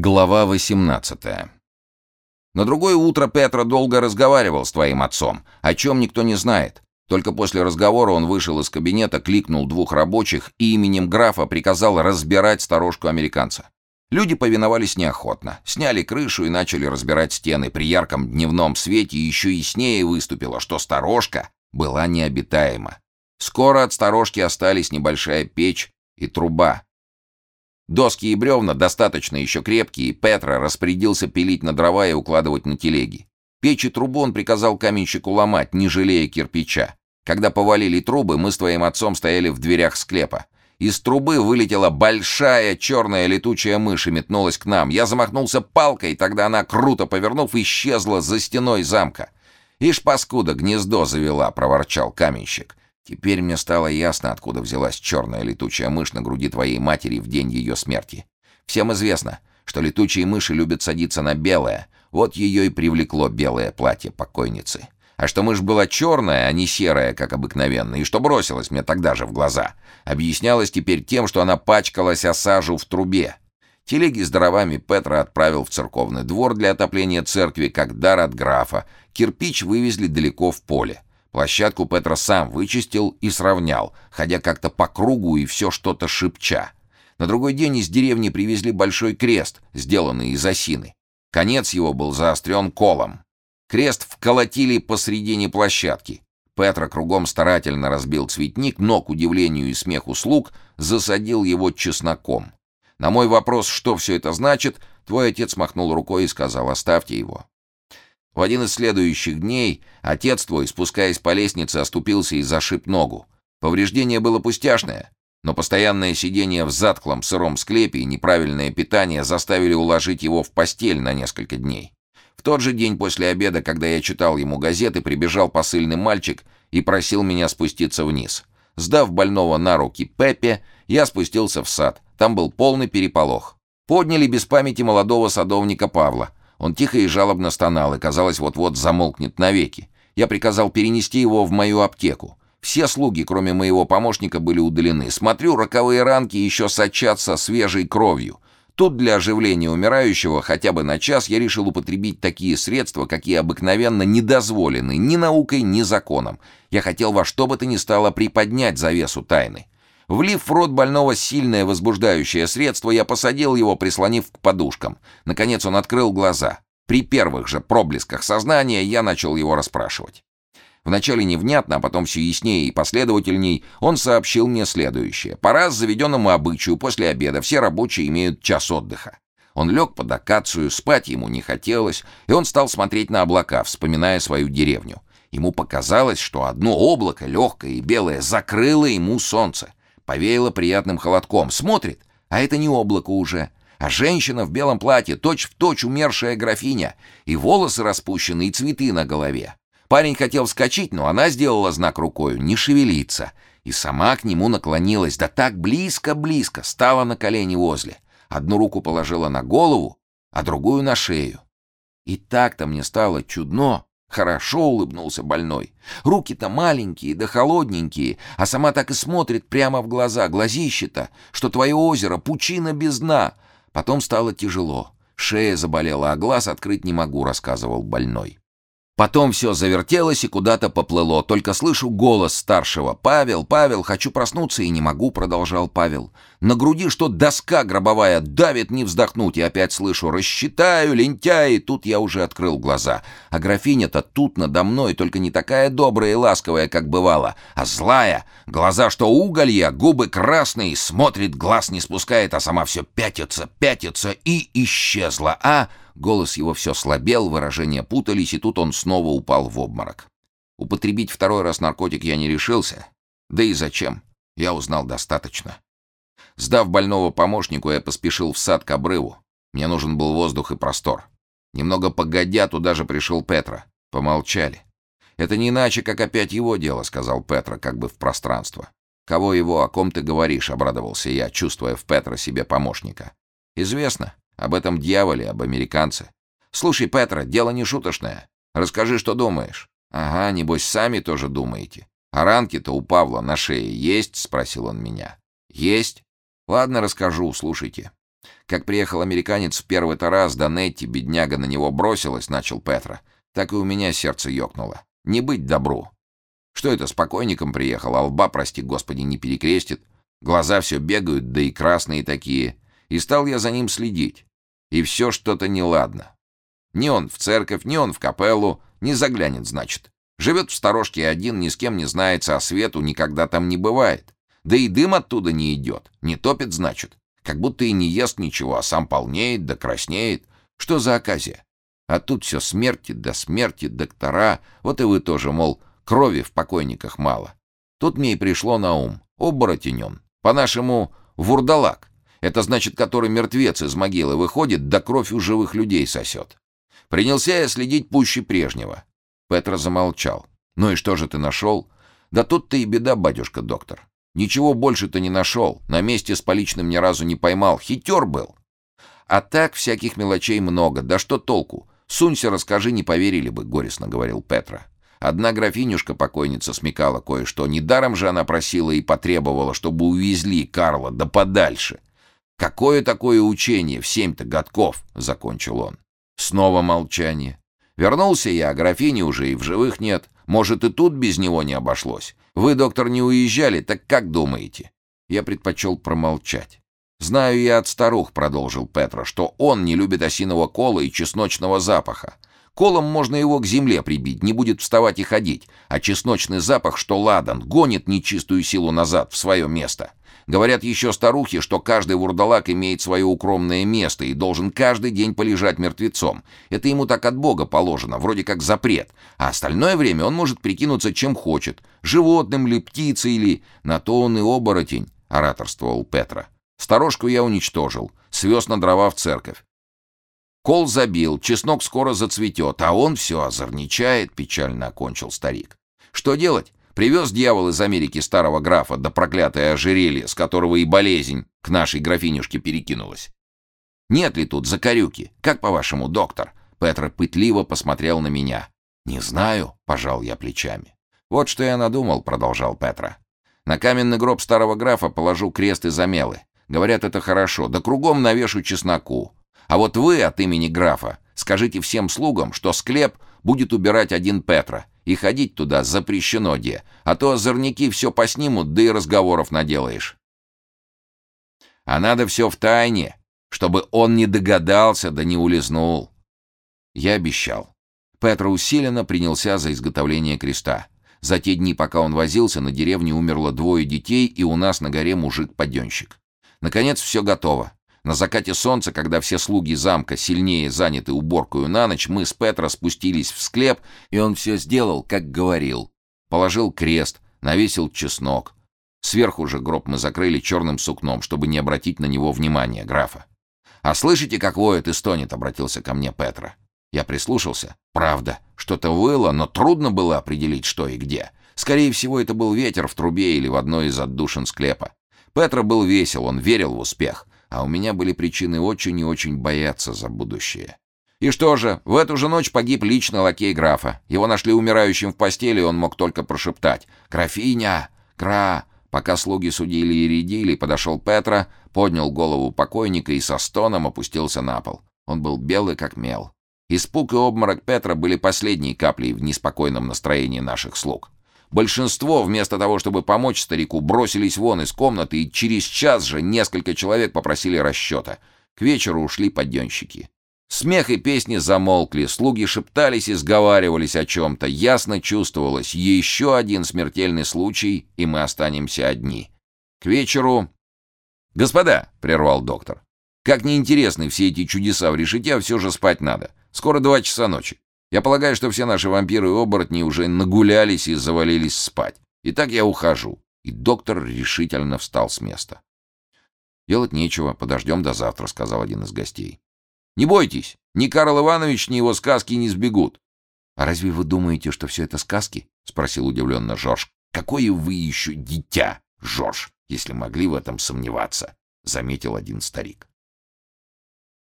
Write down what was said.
Глава 18 На другое утро Петра долго разговаривал с твоим отцом, о чем никто не знает. Только после разговора он вышел из кабинета, кликнул двух рабочих и именем графа приказал разбирать сторожку американца. Люди повиновались неохотно, сняли крышу и начали разбирать стены. При ярком дневном свете еще яснее выступило, что сторожка была необитаема. Скоро от сторожки остались небольшая печь и труба. Доски и бревна достаточно еще крепкие, Петра распорядился пилить на дрова и укладывать на телеги. Печь и трубу он приказал каменщику ломать, не жалея кирпича. Когда повалили трубы, мы с твоим отцом стояли в дверях склепа. Из трубы вылетела большая черная летучая мышь и метнулась к нам. Я замахнулся палкой, тогда она, круто повернув, исчезла за стеной замка. «Ишь, паскуда, гнездо завела», — проворчал каменщик. Теперь мне стало ясно, откуда взялась черная летучая мышь на груди твоей матери в день ее смерти. Всем известно, что летучие мыши любят садиться на белое. Вот ее и привлекло белое платье покойницы. А что мышь была черная, а не серая, как обыкновенно, и что бросилась мне тогда же в глаза, объяснялось теперь тем, что она пачкалась о в трубе. Телеги с дровами Петра отправил в церковный двор для отопления церкви, как дар от графа. Кирпич вывезли далеко в поле. Площадку Петра сам вычистил и сравнял, ходя как-то по кругу и все что-то шепча. На другой день из деревни привезли большой крест, сделанный из осины. Конец его был заострен колом. Крест вколотили посредине площадки. Петра кругом старательно разбил цветник, но, к удивлению и смеху слуг, засадил его чесноком. На мой вопрос, что все это значит, твой отец махнул рукой и сказал, оставьте его. В один из следующих дней отец твой, спускаясь по лестнице, оступился и зашиб ногу. Повреждение было пустяшное, но постоянное сидение в затклом сыром склепе и неправильное питание заставили уложить его в постель на несколько дней. В тот же день после обеда, когда я читал ему газеты, прибежал посыльный мальчик и просил меня спуститься вниз. Сдав больного на руки Пепе, я спустился в сад. Там был полный переполох. Подняли без памяти молодого садовника Павла. Он тихо и жалобно стонал, и, казалось, вот-вот замолкнет навеки. Я приказал перенести его в мою аптеку. Все слуги, кроме моего помощника, были удалены. Смотрю, роковые ранки еще сочатся свежей кровью. Тут для оживления умирающего хотя бы на час я решил употребить такие средства, какие обыкновенно не дозволены ни наукой, ни законом. Я хотел во что бы то ни стало приподнять завесу тайны. Влив в рот больного сильное возбуждающее средство, я посадил его, прислонив к подушкам. Наконец он открыл глаза. При первых же проблесках сознания я начал его расспрашивать. Вначале невнятно, а потом все яснее и последовательней, он сообщил мне следующее. Пора с заведенному обычаю после обеда все рабочие имеют час отдыха. Он лег под акацию, спать ему не хотелось, и он стал смотреть на облака, вспоминая свою деревню. Ему показалось, что одно облако, легкое и белое, закрыло ему солнце. Повеяло приятным холодком. Смотрит, а это не облако уже, а женщина в белом платье, точь-в-точь умершая графиня, и волосы распущены, и цветы на голове. Парень хотел вскочить, но она сделала знак рукой «не шевелиться», и сама к нему наклонилась, да так близко-близко, стала на колени возле. Одну руку положила на голову, а другую на шею. И так-то мне стало чудно, Хорошо улыбнулся больной. Руки-то маленькие да холодненькие, а сама так и смотрит прямо в глаза, глазище-то, что твое озеро — пучина без дна. Потом стало тяжело. Шея заболела, а глаз открыть не могу, рассказывал больной. Потом все завертелось и куда-то поплыло. Только слышу голос старшего. «Павел, Павел, хочу проснуться и не могу», — продолжал Павел. На груди что доска гробовая, давит не вздохнуть. И опять слышу «Рассчитаю, лентяй!» Тут я уже открыл глаза. А графиня-то тут надо мной, только не такая добрая и ласковая, как бывала, а злая. Глаза что уголья, губы красные, смотрит, глаз не спускает, а сама все пятится, пятится и исчезла. А... Голос его все слабел, выражения путались, и тут он снова упал в обморок. Употребить второй раз наркотик я не решился. Да и зачем? Я узнал достаточно. Сдав больного помощнику, я поспешил в сад к обрыву. Мне нужен был воздух и простор. Немного погодя, туда же пришел Петра. Помолчали. «Это не иначе, как опять его дело», — сказал Петра, как бы в пространство. «Кого его, о ком ты говоришь?» — обрадовался я, чувствуя в Петра себе помощника. «Известно. Об этом дьяволе, об американце. Слушай, Петра, дело не шуточное. Расскажи, что думаешь. Ага, небось, сами тоже думаете. А ранки-то у Павла на шее есть? Спросил он меня. Есть. Ладно, расскажу, слушайте. Как приехал американец в первый-то раз, до Нетти, бедняга на него бросилась, начал Петра. Так и у меня сердце ёкнуло. Не быть добру. Что это, с покойником приехал, а лба, прости господи, не перекрестит? Глаза все бегают, да и красные такие. И стал я за ним следить. И все что-то неладно. Ни он в церковь, ни он в капеллу, не заглянет, значит. Живет в сторожке один, ни с кем не знается, а свету никогда там не бывает. Да и дым оттуда не идет, не топит, значит. Как будто и не ест ничего, а сам полнеет да краснеет. Что за оказия? А тут все смерти да смерти, доктора. Вот и вы тоже, мол, крови в покойниках мало. Тут мне и пришло на ум. Оборотень он. По-нашему, вурдалак. Это значит, который мертвец из могилы выходит, да кровь у живых людей сосет. Принялся я следить пуще прежнего. Петра замолчал. «Ну и что же ты нашел?» «Да тут-то и беда, батюшка доктор. Ничего больше ты не нашел. На месте с поличным ни разу не поймал. Хитер был. А так всяких мелочей много. Да что толку? Сунься, расскажи, не поверили бы», — горестно говорил Петра. Одна графинюшка-покойница смекала кое-что. Недаром же она просила и потребовала, чтобы увезли Карла да подальше. «Какое такое учение в семь-то годков?» — закончил он. Снова молчание. Вернулся я, а графини уже и в живых нет. Может, и тут без него не обошлось. Вы, доктор, не уезжали, так как думаете?» Я предпочел промолчать. «Знаю я от старух», — продолжил Петра, «что он не любит осиного кола и чесночного запаха. Колом можно его к земле прибить, не будет вставать и ходить, а чесночный запах, что ладан, гонит нечистую силу назад, в свое место. Говорят еще старухи, что каждый вурдалак имеет свое укромное место и должен каждый день полежать мертвецом. Это ему так от Бога положено, вроде как запрет. А остальное время он может прикинуться чем хочет. Животным ли, птицей ли. На то он и оборотень, ораторствовал Петра. Сторожку я уничтожил, свез на дрова в церковь. Кол забил, чеснок скоро зацветет, а он все озорничает, печально окончил старик. Что делать? Привез дьявол из Америки старого графа, да проклятое ожерелье, с которого и болезнь к нашей графинюшке перекинулась. Нет ли тут закорюки? Как по-вашему, доктор? Петр пытливо посмотрел на меня. Не знаю, пожал я плечами. Вот что я надумал, продолжал Петра. На каменный гроб старого графа положу крест и замелы. Говорят, это хорошо, да кругом навешу чесноку. А вот вы от имени графа скажите всем слугам, что склеп будет убирать один Петра, и ходить туда запрещено де, а то озорники все поснимут, да и разговоров наделаешь. А надо все в тайне, чтобы он не догадался да не улизнул. Я обещал. Петра усиленно принялся за изготовление креста. За те дни, пока он возился, на деревне умерло двое детей, и у нас на горе мужик-паденщик. Наконец все готово. На закате солнца, когда все слуги замка сильнее заняты уборкою на ночь, мы с Петро спустились в склеп, и он все сделал, как говорил. Положил крест, навесил чеснок. Сверху же гроб мы закрыли черным сукном, чтобы не обратить на него внимания графа. «А слышите, как воет и стонет?» — обратился ко мне Петро. Я прислушался. Правда, что-то выло, но трудно было определить, что и где. Скорее всего, это был ветер в трубе или в одной из отдушин склепа. Петро был весел, он верил в успех а у меня были причины очень и очень бояться за будущее. И что же, в эту же ночь погиб лично лакей графа. Его нашли умирающим в постели, он мог только прошептать «Графиня! Гра!» Пока слуги судили и рядили, подошел Петра, поднял голову покойника и со стоном опустился на пол. Он был белый как мел. Испуг и обморок Петра были последней каплей в неспокойном настроении наших слуг. Большинство, вместо того, чтобы помочь старику, бросились вон из комнаты, и через час же несколько человек попросили расчета. К вечеру ушли подъемщики. Смех и песни замолкли, слуги шептались и сговаривались о чем-то. Ясно чувствовалось, еще один смертельный случай, и мы останемся одни. К вечеру... «Господа!» — прервал доктор. «Как неинтересны все эти чудеса в решете, а все же спать надо. Скоро два часа ночи. Я полагаю, что все наши вампиры и оборотни уже нагулялись и завалились спать. Итак, я ухожу. И доктор решительно встал с места. «Делать нечего, подождем до завтра», — сказал один из гостей. «Не бойтесь, ни Карл Иванович, ни его сказки не сбегут». «А разве вы думаете, что все это сказки?» — спросил удивленно Жорж. «Какое вы еще дитя, Жорж, если могли в этом сомневаться», — заметил один старик.